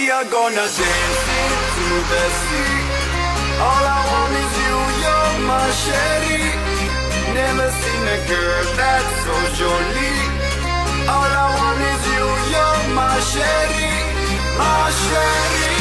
We are gonna dance into the sea. All I want is you, you're my sherry. Never seen a girl that's so jolie. All I want is you, you're my sherry, my sherry.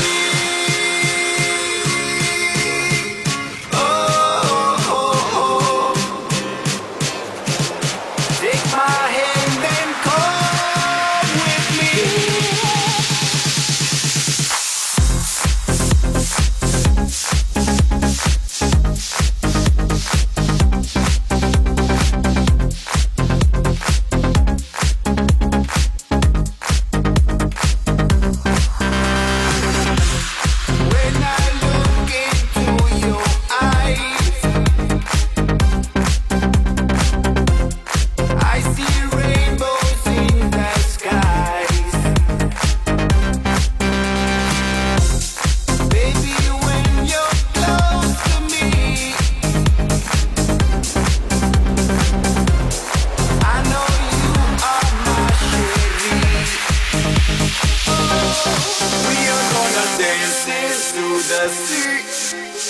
Gonna into the sea.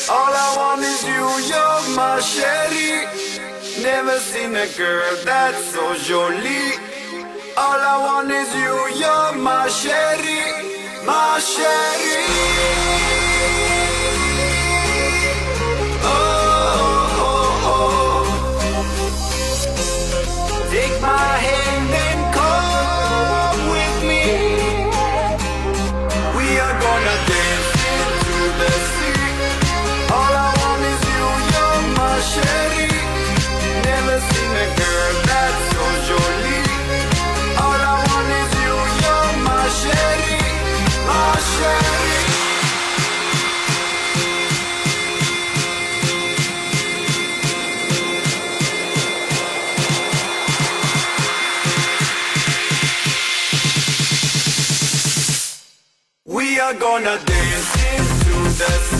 All I want is you, you're my sherry. Never seen a girl that's so jolie. All I want is you, you're my sherry, my sherry. Oh, oh, oh. oh. Take my hand We are gonna dance into the